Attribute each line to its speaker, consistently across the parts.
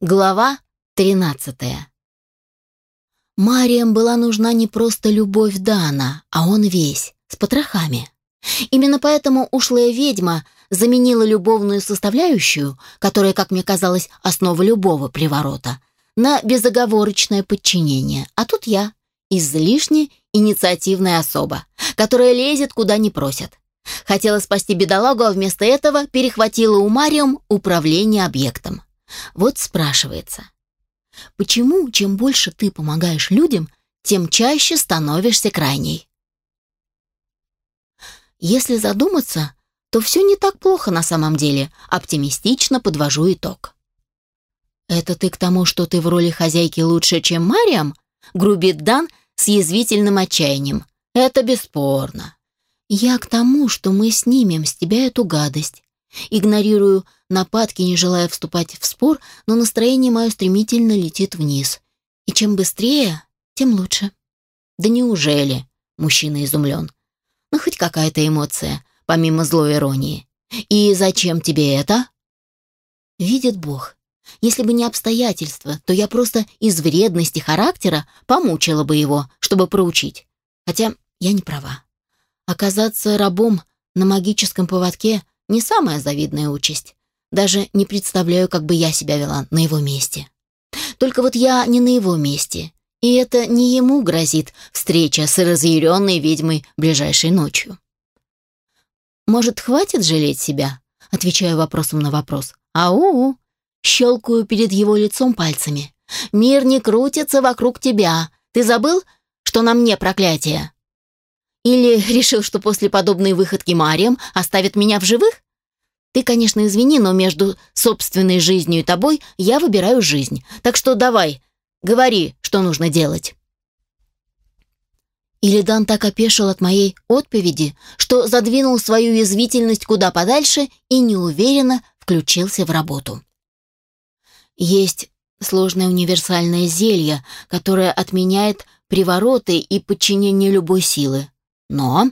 Speaker 1: Глава 13. Мариям была нужна не просто любовь Дана, а он весь, с потрохами. Именно поэтому ушлая ведьма заменила любовную составляющую, которая, как мне казалось, основа любого приворота, на безоговорочное подчинение. А тут я, излишне инициативная особа, которая лезет куда не просят. Хотела спасти бедолагу, а вместо этого перехватила у Мариам управление объектом. Вот спрашивается, почему чем больше ты помогаешь людям, тем чаще становишься крайней? Если задуматься, то все не так плохо на самом деле, оптимистично подвожу итог. «Это ты к тому, что ты в роли хозяйки лучше, чем Мариам?» грубит Дан с язвительным отчаянием. «Это бесспорно. Я к тому, что мы снимем с тебя эту гадость. Игнорирую нападки, не желая вступать в спор, но настроение мое стремительно летит вниз. И чем быстрее, тем лучше. Да неужели? Мужчина изумлен. Ну, хоть какая-то эмоция, помимо злой иронии. И зачем тебе это? Видит Бог. Если бы не обстоятельства, то я просто из вредности характера помучила бы его, чтобы проучить. Хотя я не права. Оказаться рабом на магическом поводке не самая завидная участь. Даже не представляю, как бы я себя вела на его месте. Только вот я не на его месте. И это не ему грозит встреча с разъяренной ведьмой ближайшей ночью. «Может, хватит жалеть себя?» Отвечаю вопросом на вопрос. «Ау!» Щелкаю перед его лицом пальцами. «Мир не крутится вокруг тебя. Ты забыл, что на мне проклятие?» Или решил, что после подобной выходки Мариям оставит меня в живых? Ты, конечно, извини, но между собственной жизнью и тобой я выбираю жизнь. Так что давай, говори, что нужно делать. Илидан так опешил от моей отповеди, что задвинул свою язвительность куда подальше и неуверенно включился в работу. Есть сложное универсальное зелье, которое отменяет привороты и подчинение любой силы. Но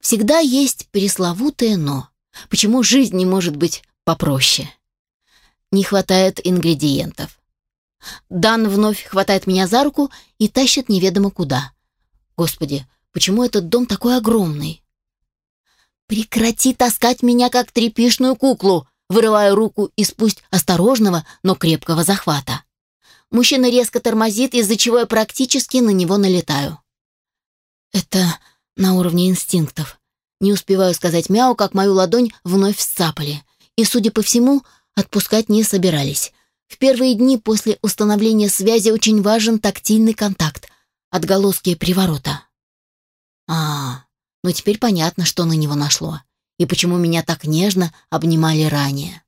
Speaker 1: всегда есть пресловутое «но». Почему жизнь не может быть попроще? Не хватает ингредиентов. Дан вновь хватает меня за руку и тащит неведомо куда. Господи, почему этот дом такой огромный? Прекрати таскать меня, как тряпишную куклу, вырываю руку из пусть осторожного, но крепкого захвата. Мужчина резко тормозит, из-за чего я практически на него налетаю. Это на уровне инстинктов. Не успеваю сказать мяу, как мою ладонь вновь сцапали. И, судя по всему, отпускать не собирались. В первые дни после установления связи очень важен тактильный контакт, отголоски приворота. А, ну теперь понятно, что на него нашло. И почему меня так нежно обнимали ранее.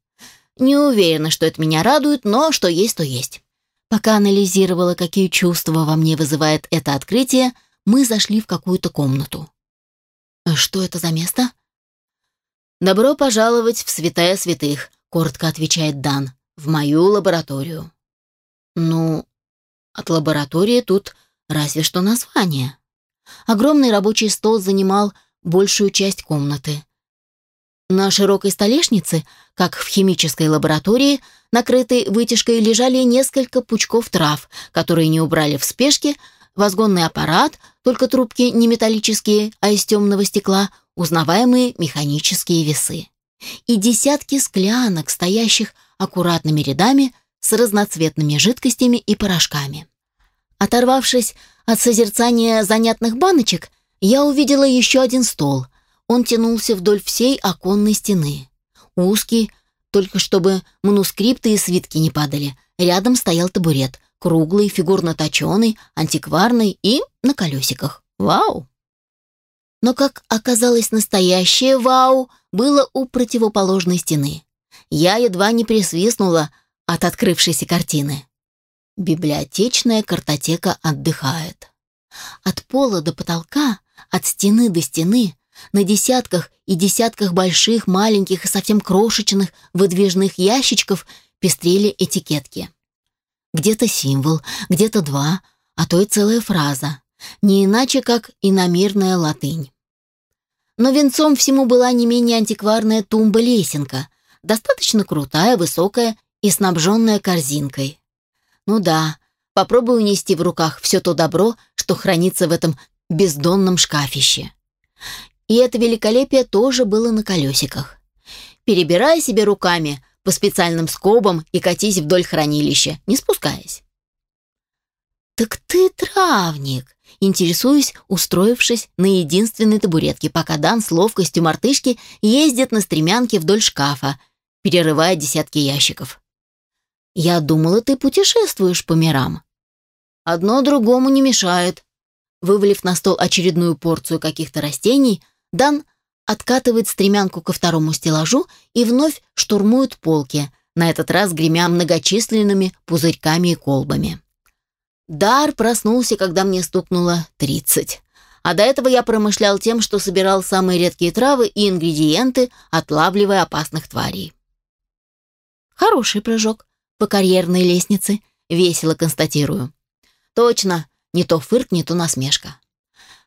Speaker 1: Не уверена, что это меня радует, но что есть, то есть. Пока анализировала, какие чувства во мне вызывает это открытие, мы зашли в какую-то комнату. «А «Что это за место?» «Добро пожаловать в святая святых», — коротко отвечает Дан, — «в мою лабораторию». «Ну, от лаборатории тут разве что название». Огромный рабочий стол занимал большую часть комнаты. На широкой столешнице, как в химической лаборатории, накрытой вытяжкой лежали несколько пучков трав, которые не убрали в спешке, возгонный аппарат, только трубки не металлические, а из темного стекла, узнаваемые механические весы. И десятки склянок, стоящих аккуратными рядами с разноцветными жидкостями и порошками. Оторвавшись от созерцания занятных баночек, я увидела еще один стол. Он тянулся вдоль всей оконной стены. Узкий, только чтобы манускрипты и свитки не падали. Рядом стоял табурет, Круглый, фигурно точеный, антикварный и на колесиках. Вау! Но, как оказалось, настоящее вау было у противоположной стены. Я едва не присвистнула от открывшейся картины. Библиотечная картотека отдыхает. От пола до потолка, от стены до стены, на десятках и десятках больших, маленьких и совсем крошечных выдвижных ящичков пестрели этикетки. Где-то символ, где-то два, а то и целая фраза. Не иначе, как иномирная латынь. Но венцом всему была не менее антикварная тумба-лесенка, достаточно крутая, высокая и снабженная корзинкой. Ну да, попробую унести в руках все то добро, что хранится в этом бездонном шкафище. И это великолепие тоже было на колесиках. Перебирай себе руками по специальным скобам и катись вдоль хранилища, не спускаясь. «Так ты травник!» Интересуюсь, устроившись на единственной табуретке, пока Дан с ловкостью мартышки ездит на стремянке вдоль шкафа, перерывая десятки ящиков. «Я думала, ты путешествуешь по мирам». «Одно другому не мешает». Вывалив на стол очередную порцию каких-то растений, Дан откатывает стремянку ко второму стеллажу и вновь штурмует полки, на этот раз гремя многочисленными пузырьками и колбами. Дар проснулся, когда мне стукнуло 30. А до этого я промышлял тем, что собирал самые редкие травы и ингредиенты, отлавливая опасных тварей. Хороший прыжок по карьерной лестнице, весело констатирую. Точно, не то фырк, не то насмешка.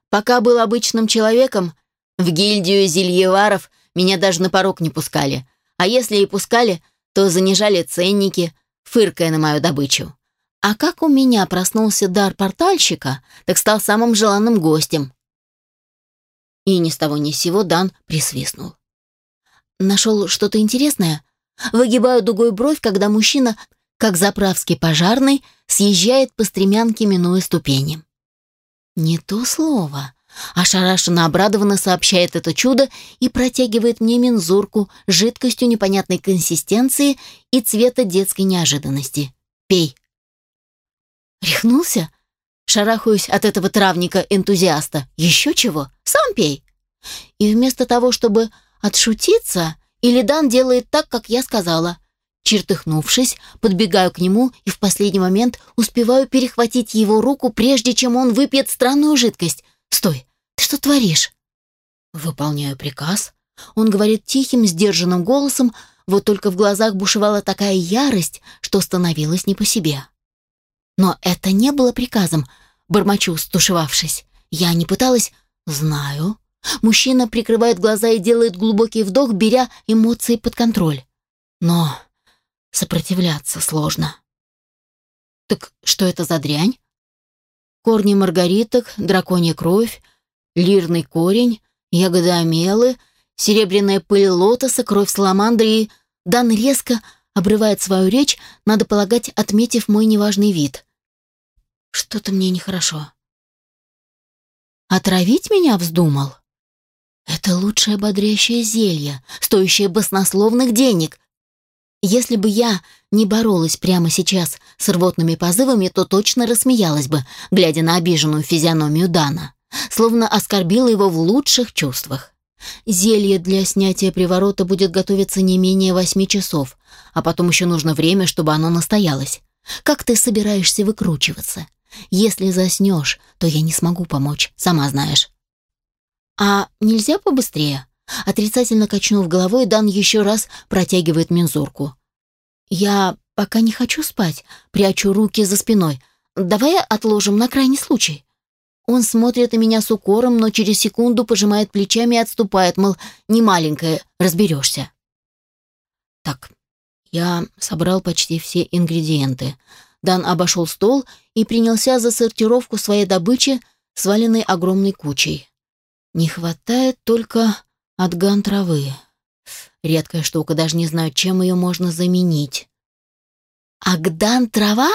Speaker 1: Пока был обычным человеком, в гильдию зельеваров меня даже на порог не пускали, а если и пускали, то занижали ценники, фыркая на мою добычу. А как у меня проснулся дар портальщика, так стал самым желанным гостем. И ни с того ни с сего Дан присвистнул. Нашел что-то интересное? Выгибаю дугой бровь, когда мужчина, как заправский пожарный, съезжает по стремянке, минуя ступени. Не то слово. Ошарашенно обрадованно сообщает это чудо и протягивает мне мензурку жидкостью непонятной консистенции и цвета детской неожиданности. «Пей». Рехнулся? Шарахаюсь от этого травника-энтузиаста. Еще чего? Сам пей. И вместо того, чтобы отшутиться, Илидан делает так, как я сказала. Чертыхнувшись, подбегаю к нему и в последний момент успеваю перехватить его руку, прежде чем он выпьет странную жидкость. «Стой! Ты что творишь?» Выполняю приказ. Он говорит тихим, сдержанным голосом, вот только в глазах бушевала такая ярость, что становилось не по себе. Но это не было приказом, бормочу, стушевавшись. Я не пыталась... Знаю. Мужчина прикрывает глаза и делает глубокий вдох, беря эмоции под контроль. Но сопротивляться сложно. Так что это за дрянь? Корни маргариток, драконья кровь, лирный корень, ягоды амелы, серебряная пыль лотоса, кровь саламандры и... Дан резко обрывает свою речь, надо полагать, отметив мой неважный вид. Что-то мне нехорошо. Отравить меня вздумал? Это лучшее бодрящее зелье, стоящее баснословных денег. Если бы я не боролась прямо сейчас с рвотными позывами, то точно рассмеялась бы, глядя на обиженную физиономию Дана, словно оскорбила его в лучших чувствах. Зелье для снятия приворота будет готовиться не менее восьми часов, а потом еще нужно время, чтобы оно настоялось. Как ты собираешься выкручиваться? Если заснешь, то я не смогу помочь, сама знаешь». «А нельзя побыстрее?» Отрицательно качнув головой, Дан еще раз протягивает мензурку. «Я пока не хочу спать, прячу руки за спиной. Давай отложим на крайний случай». Он смотрит на меня с укором, но через секунду пожимает плечами и отступает, мол, не маленькая, разберешься. Так, я собрал почти все ингредиенты. Дан обошел стол и принялся за сортировку своей добычи, сваленной огромной кучей. Не хватает только отган травы. Редкая штука, даже не знаю, чем ее можно заменить. «Агдан трава?»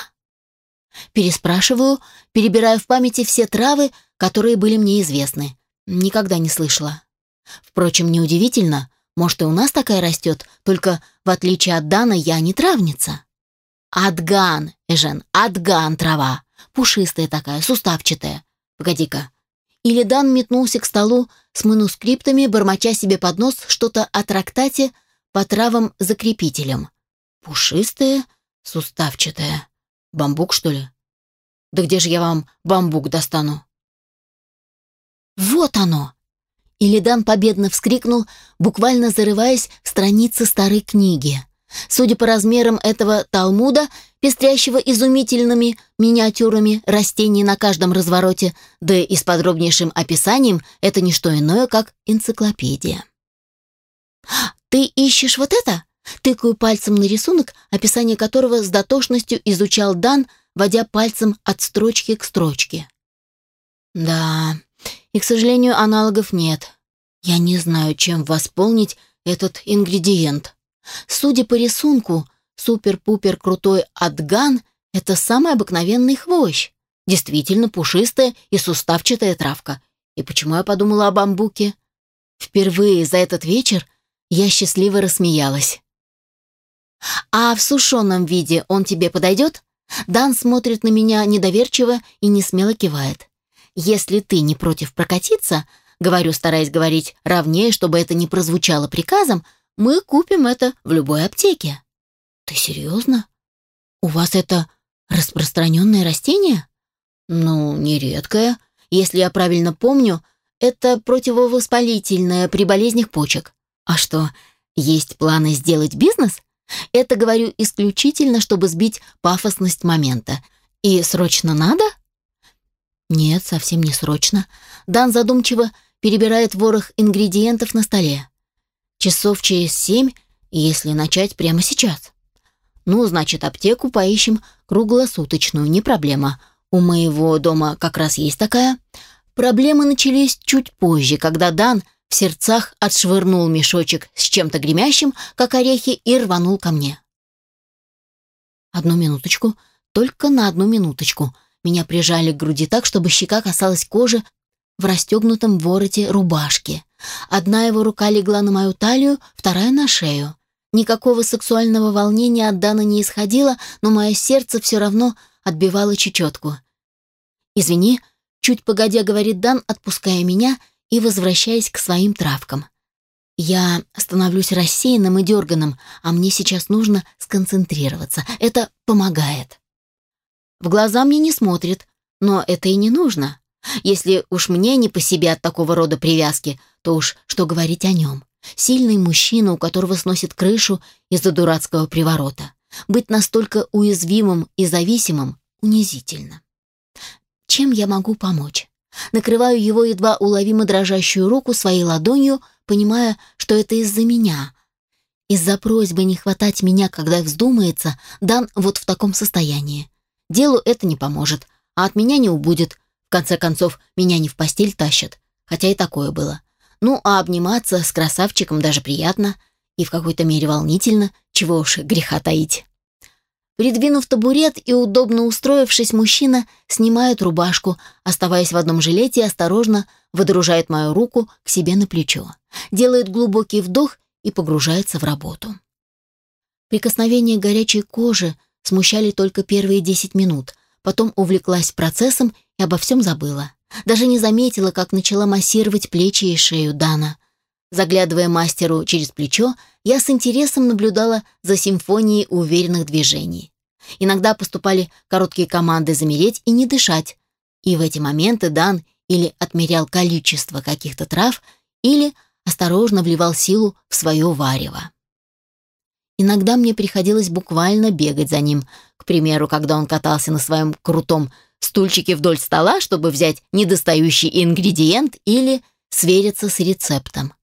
Speaker 1: Переспрашиваю, перебирая в памяти все травы, которые были мне известны. Никогда не слышала. Впрочем, неудивительно, может, и у нас такая растет, только, в отличие от Дана, я не травница. Адган, Эжен, адган трава. Пушистая такая, суставчатая. Погоди-ка. Илидан метнулся к столу с манускриптами, бормоча себе под нос что-то о трактате по травам-закрепителям. Пушистая, суставчатая. Бамбук, что ли? Да где же я вам бамбук достану? Вот оно! Илидан победно вскрикнул, буквально зарываясь в страницы старой книги. Судя по размерам этого Талмуда, пестрящего изумительными миниатюрами растений на каждом развороте, да и с подробнейшим описанием, это не что иное, как энциклопедия. «Ты ищешь вот это?» Тыкаю пальцем на рисунок, описание которого с дотошностью изучал Дан, водя пальцем от строчки к строчке. Да, и, к сожалению, аналогов нет. Я не знаю, чем восполнить этот ингредиент. Судя по рисунку, супер-пупер крутой адган — это самый обыкновенный хвощ. Действительно пушистая и суставчатая травка. И почему я подумала о бамбуке? Впервые за этот вечер я счастливо рассмеялась. «А в сушеном виде он тебе подойдет?» Дан смотрит на меня недоверчиво и не смело кивает. «Если ты не против прокатиться, говорю, стараясь говорить ровнее, чтобы это не прозвучало приказом, мы купим это в любой аптеке». «Ты серьезно? У вас это распространенное растение?» «Ну, нередкое. Если я правильно помню, это противовоспалительное при болезнях почек. А что, есть планы сделать бизнес?» Это говорю исключительно, чтобы сбить пафосность момента. И срочно надо? Нет, совсем не срочно. Дан задумчиво перебирает ворох ингредиентов на столе. Часов через семь, если начать прямо сейчас. Ну, значит, аптеку поищем круглосуточную, не проблема. У моего дома как раз есть такая. Проблемы начались чуть позже, когда Дан в сердцах отшвырнул мешочек с чем-то гремящим, как орехи, и рванул ко мне. Одну минуточку, только на одну минуточку. Меня прижали к груди так, чтобы щека касалась кожи в расстегнутом вороте рубашки. Одна его рука легла на мою талию, вторая на шею. Никакого сексуального волнения от Дана не исходило, но мое сердце все равно отбивало чечетку. «Извини», — чуть погодя говорит Дан, отпуская меня и возвращаясь к своим травкам. Я становлюсь рассеянным и дерганым, а мне сейчас нужно сконцентрироваться. Это помогает. В глаза мне не смотрит, но это и не нужно. Если уж мне не по себе от такого рода привязки, то уж что говорить о нем. Сильный мужчина, у которого сносит крышу из-за дурацкого приворота. Быть настолько уязвимым и зависимым унизительно. Чем я могу помочь? Накрываю его едва уловимо дрожащую руку своей ладонью, понимая, что это из-за меня. Из-за просьбы не хватать меня, когда вздумается, Дан вот в таком состоянии. Делу это не поможет, а от меня не убудет. В конце концов, меня не в постель тащат, хотя и такое было. Ну, а обниматься с красавчиком даже приятно и в какой-то мере волнительно, чего уж греха таить. Придвинув табурет и удобно устроившись, мужчина снимает рубашку, оставаясь в одном жилете осторожно выдружает мою руку к себе на плечо, делает глубокий вдох и погружается в работу. Прикосновение горячей кожи смущали только первые десять минут, потом увлеклась процессом и обо всем забыла. Даже не заметила, как начала массировать плечи и шею Дана. Заглядывая мастеру через плечо, я с интересом наблюдала за симфонией уверенных движений. Иногда поступали короткие команды замереть и не дышать. И в эти моменты Дан или отмерял количество каких-то трав, или осторожно вливал силу в свое варево. Иногда мне приходилось буквально бегать за ним, примеру, когда он катался на своем крутом стульчике вдоль стола, чтобы взять недостающий ингредиент или свериться с рецептом.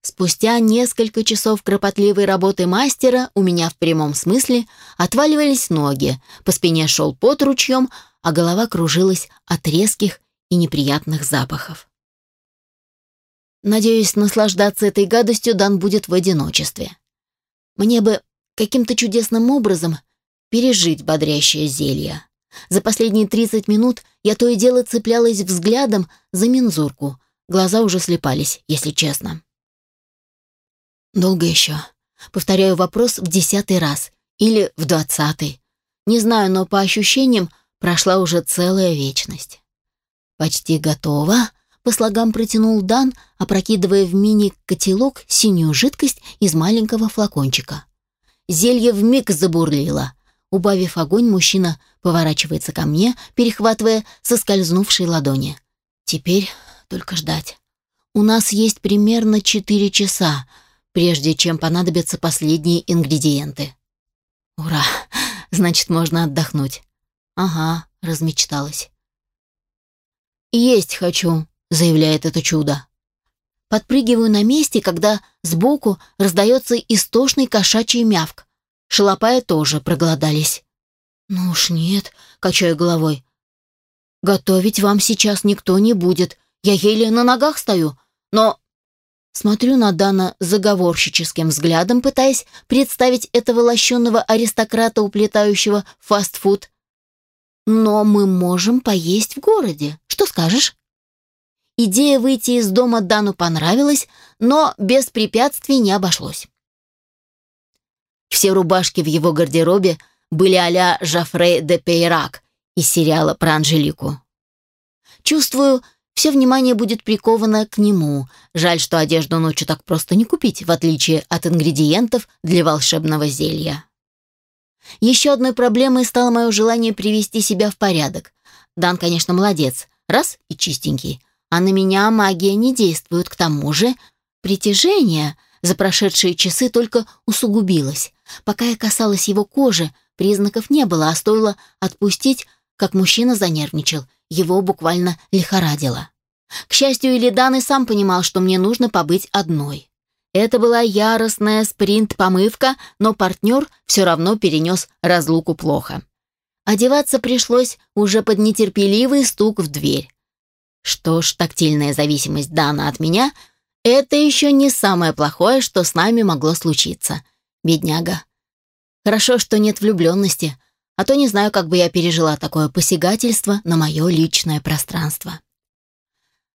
Speaker 1: Спустя несколько часов кропотливой работы мастера у меня в прямом смысле отваливались ноги, по спине шел пот ручьем, а голова кружилась от резких и неприятных запахов. Надеюсь, наслаждаться этой гадостью Дан будет в одиночестве. Мне бы каким-то чудесным образом пережить бодрящее зелье. За последние 30 минут я то и дело цеплялась взглядом за мензурку. Глаза уже слепались, если честно. Долго еще. Повторяю вопрос в десятый раз. Или в двадцатый. Не знаю, но по ощущениям прошла уже целая вечность. Почти готово. По слогам протянул Дан, опрокидывая в мини-котелок синюю жидкость из маленького флакончика. Зелье вмиг забурлило. Убавив огонь, мужчина поворачивается ко мне, перехватывая соскользнувшие ладони. Теперь только ждать. У нас есть примерно четыре часа, прежде чем понадобятся последние ингредиенты. Ура! Значит, можно отдохнуть. Ага, размечталась. «Есть хочу», — заявляет это чудо. Подпрыгиваю на месте, когда сбоку раздается истошный кошачий мявк. Шалопая тоже проголодались. «Ну уж нет», — качаю головой. «Готовить вам сейчас никто не будет. Я еле на ногах стою. Но Смотрю на Дана заговорщическим взглядом, пытаясь представить этого лощенного аристократа, уплетающего фастфуд. «Но мы можем поесть в городе. Что скажешь?» Идея выйти из дома Дану понравилась, но без препятствий не обошлось. Все рубашки в его гардеробе были а-ля Жафре де Пейрак из сериала про Анжелику. Чувствую, все внимание будет приковано к нему. Жаль, что одежду ночью так просто не купить, в отличие от ингредиентов для волшебного зелья. Еще одной проблемой стало мое желание привести себя в порядок. Дан, конечно, молодец. Раз и чистенький. А на меня магия не действует. К тому же притяжение за прошедшие часы только усугубилось. Пока я касалась его кожи, признаков не было, а стоило отпустить, как мужчина занервничал – его буквально лихорадило. К счастью, Илидан и сам понимал, что мне нужно побыть одной. Это была яростная спринт-помывка, но партнер все равно перенес разлуку плохо. Одеваться пришлось уже под нетерпеливый стук в дверь. Что ж, тактильная зависимость Дана от меня — это еще не самое плохое, что с нами могло случиться. Бедняга. Хорошо, что нет влюбленности, а то не знаю, как бы я пережила такое посягательство на мое личное пространство.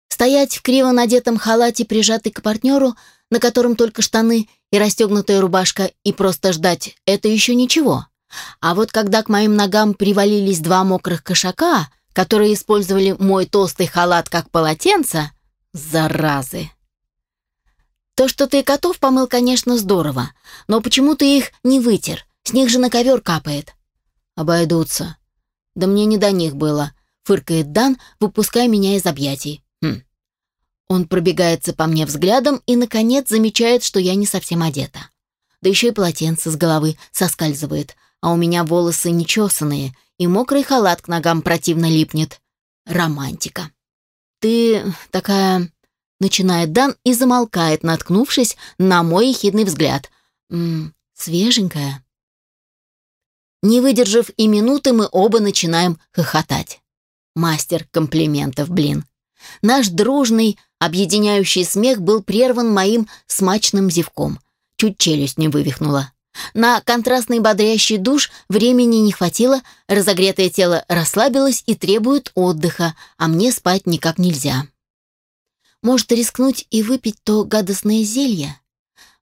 Speaker 1: Стоять в криво надетом халате, прижатый к партнеру, на котором только штаны и расстегнутая рубашка, и просто ждать — это еще ничего. А вот когда к моим ногам привалились два мокрых кошака, которые использовали мой толстый халат как полотенце, заразы. То, что ты котов помыл, конечно, здорово, но почему ты их не вытер? С них же на ковер капает. Обойдутся. Да мне не до них было, фыркает Дан, выпуская меня из объятий. Хм. Он пробегается по мне взглядом и, наконец, замечает, что я не совсем одета. Да еще и полотенце с головы соскальзывает, а у меня волосы нечесанные, и мокрый халат к ногам противно липнет. Романтика. «Ты такая...» — начинает Дан и замолкает, наткнувшись на мой ехидный взгляд. «М -м, «Свеженькая». Не выдержав и минуты, мы оба начинаем хохотать. Мастер комплиментов, блин. Наш дружный, объединяющий смех был прерван моим смачным зевком. Чуть челюсть не вывихнула. На контрастный бодрящий душ времени не хватило, разогретое тело расслабилось и требует отдыха, а мне спать никак нельзя. Может, рискнуть и выпить то гадостное зелье?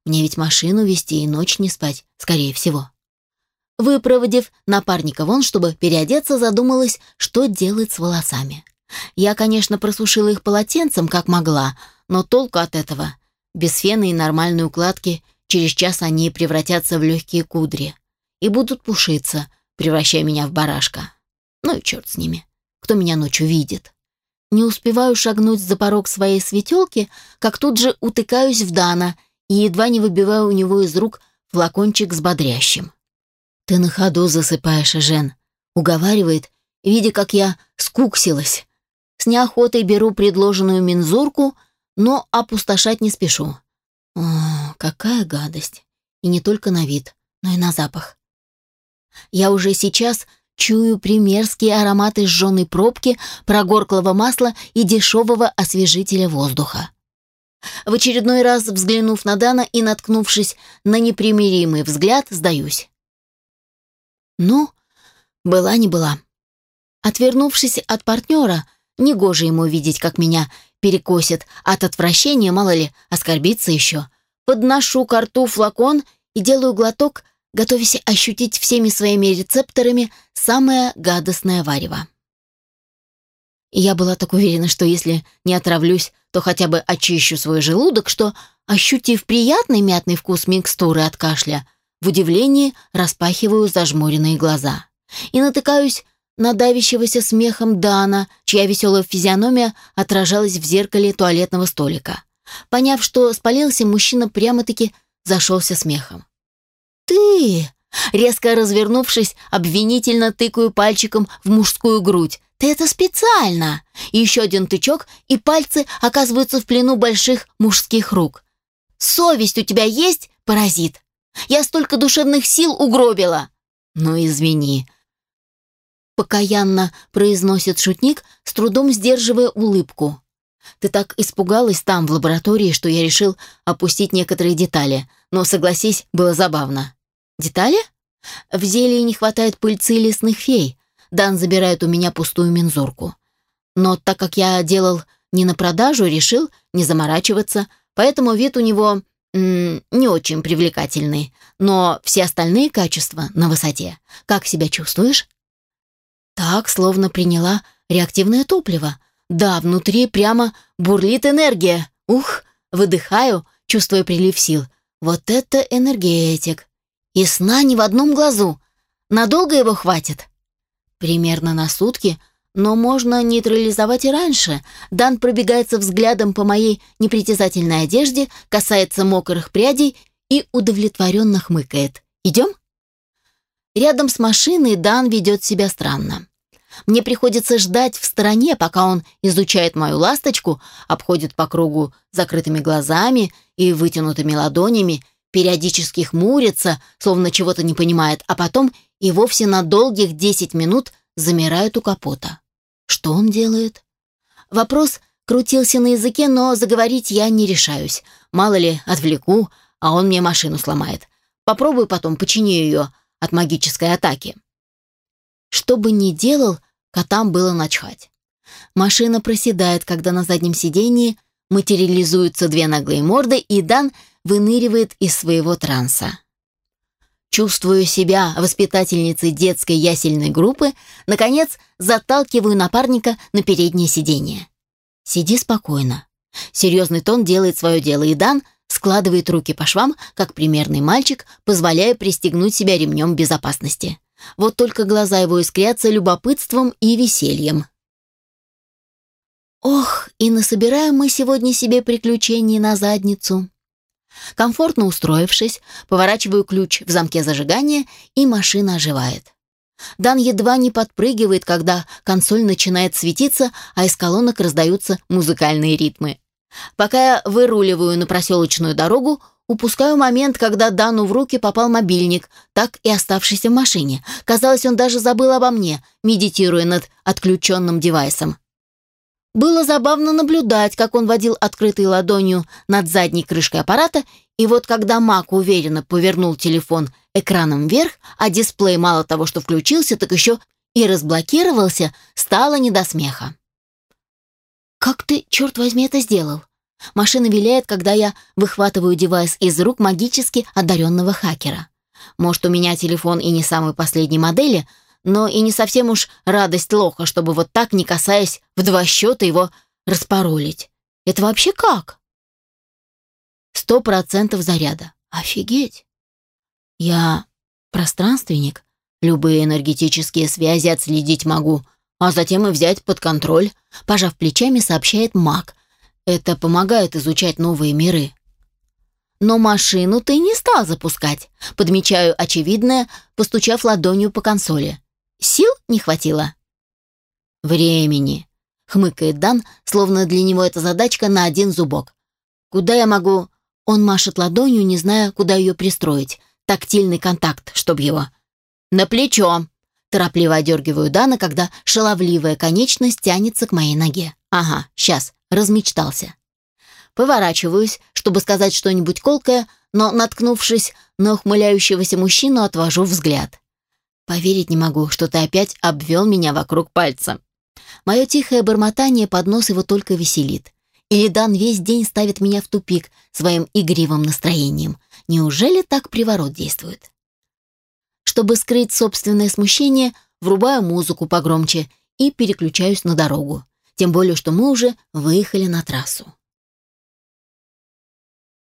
Speaker 1: Мне ведь машину вести и ночь не спать, скорее всего. Выпроводив напарника вон, чтобы переодеться, задумалась, что делать с волосами. Я, конечно, просушила их полотенцем, как могла, но толку от этого. Без фена и нормальной укладки через час они превратятся в легкие кудри и будут пушиться, превращая меня в барашка. Ну и черт с ними. Кто меня ночью видит? Не успеваю шагнуть за порог своей светелки, как тут же утыкаюсь в Дана и едва не выбиваю у него из рук флакончик с бодрящим. «Ты на ходу засыпаешь, Жен», — уговаривает, видя, как я скуксилась. С неохотой беру предложенную мензурку, но опустошать не спешу. О, какая гадость. И не только на вид, но и на запах. Я уже сейчас чую примерские ароматы сжженной пробки, прогорклого масла и дешевого освежителя воздуха. В очередной раз, взглянув на Дана и наткнувшись на непримиримый взгляд, сдаюсь. Ну, была не была. Отвернувшись от партнера, негоже ему видеть, как меня перекосит. От отвращения, мало ли, оскорбиться еще. Подношу к рту флакон и делаю глоток, готовясь ощутить всеми своими рецепторами самое гадостное варево. я была так уверена, что если не отравлюсь, то хотя бы очищу свой желудок, что, ощутив приятный мятный вкус микстуры от кашля, в удивлении распахиваю зажмуренные глаза и натыкаюсь на давящегося смехом Дана, чья веселая физиономия отражалась в зеркале туалетного столика. Поняв, что спалился, мужчина прямо-таки зашелся смехом. «Ты!» Резко развернувшись, обвинительно тыкаю пальчиком в мужскую грудь. Ты это специально. Еще один тычок, и пальцы оказываются в плену больших мужских рук. Совесть у тебя есть, паразит? Я столько душевных сил угробила. Ну, извини. Покаянно произносит шутник, с трудом сдерживая улыбку. Ты так испугалась там, в лаборатории, что я решил опустить некоторые детали. Но, согласись, было забавно. Детали? В зелье не хватает пыльцы лесных фей. Дан забирает у меня пустую мензурку. Но так как я делал не на продажу, решил не заморачиваться, поэтому вид у него не очень привлекательный. Но все остальные качества на высоте. Как себя чувствуешь? Так, словно приняла реактивное топливо. Да, внутри прямо бурлит энергия. Ух, выдыхаю, чувствуя прилив сил. Вот это энергетик. И сна ни в одном глазу. Надолго его хватит? Примерно на сутки, но можно нейтрализовать и раньше. Дан пробегается взглядом по моей непритязательной одежде, касается мокрых прядей и удовлетворенно хмыкает. «Идем?» Рядом с машиной Дан ведет себя странно. Мне приходится ждать в стороне, пока он изучает мою ласточку, обходит по кругу закрытыми глазами и вытянутыми ладонями, периодически хмурится, словно чего-то не понимает, а потом и вовсе на долгих 10 минут замирает у капота. Что он делает? Вопрос крутился на языке, но заговорить я не решаюсь. Мало ли, отвлеку, а он мне машину сломает. Попробую потом почини ее от магической атаки. Что бы ни делал, котам было начхать. Машина проседает, когда на заднем сидении материализуются две наглые морды, и Дан выныривает из своего транса. Чувствую себя воспитательницей детской ясельной группы, наконец заталкиваю напарника на переднее сиденье. Сиди спокойно. Серьезный тон делает свое дело, и Дан складывает руки по швам, как примерный мальчик, позволяя пристегнуть себя ремнем безопасности. Вот только глаза его искрятся любопытством и весельем. Ох, и насобираем мы сегодня себе приключений на задницу. Комфортно устроившись, поворачиваю ключ в замке зажигания, и машина оживает. Дан едва не подпрыгивает, когда консоль начинает светиться, а из колонок раздаются музыкальные ритмы. Пока я выруливаю на проселочную дорогу, упускаю момент, когда Дану в руки попал мобильник, так и оставшийся в машине. Казалось, он даже забыл обо мне, медитируя над отключенным девайсом. Было забавно наблюдать, как он водил открытой ладонью над задней крышкой аппарата, и вот когда Мак уверенно повернул телефон экраном вверх, а дисплей мало того, что включился, так еще и разблокировался, стало не до смеха. «Как ты, черт возьми, это сделал?» Машина виляет, когда я выхватываю девайс из рук магически одаренного хакера. Может, у меня телефон и не самой последней модели, но и не совсем уж радость лоха, чтобы вот так, не касаясь в два счета, его распоролить. Это вообще как? Сто процентов заряда. Офигеть. Я пространственник. Любые энергетические связи отследить могу, а затем и взять под контроль, пожав плечами, сообщает маг. Это помогает изучать новые миры. Но машину ты не стал запускать, подмечаю очевидное, постучав ладонью по консоли. Сил не хватило?» «Времени», — хмыкает Дан, словно для него эта задачка на один зубок. «Куда я могу...» Он машет ладонью, не зная, куда ее пристроить. Тактильный контакт, чтоб его. «На плечо!» Торопливо одергиваю Дана, когда шаловливая конечность тянется к моей ноге. «Ага, сейчас, размечтался». Поворачиваюсь, чтобы сказать что-нибудь колкое, но, наткнувшись на ухмыляющегося мужчину, отвожу взгляд. Поверить не могу, что ты опять обвел меня вокруг пальца. Мое тихое бормотание под нос его только веселит. Или Дан весь день ставит меня в тупик своим игривым настроением. Неужели так приворот действует? Чтобы скрыть собственное смущение, врубаю музыку погромче и переключаюсь на дорогу. Тем более, что мы уже выехали на трассу.